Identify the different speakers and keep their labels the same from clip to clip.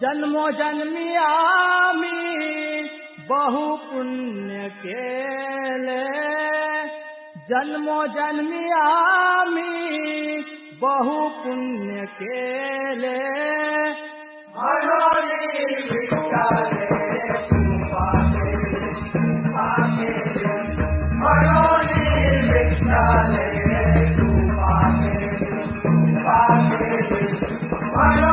Speaker 1: जन्मो जन्मियामी बहु पुण्य के ले। जन्मो आमी बहु पुण्य के
Speaker 2: ले। I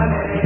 Speaker 2: Amen.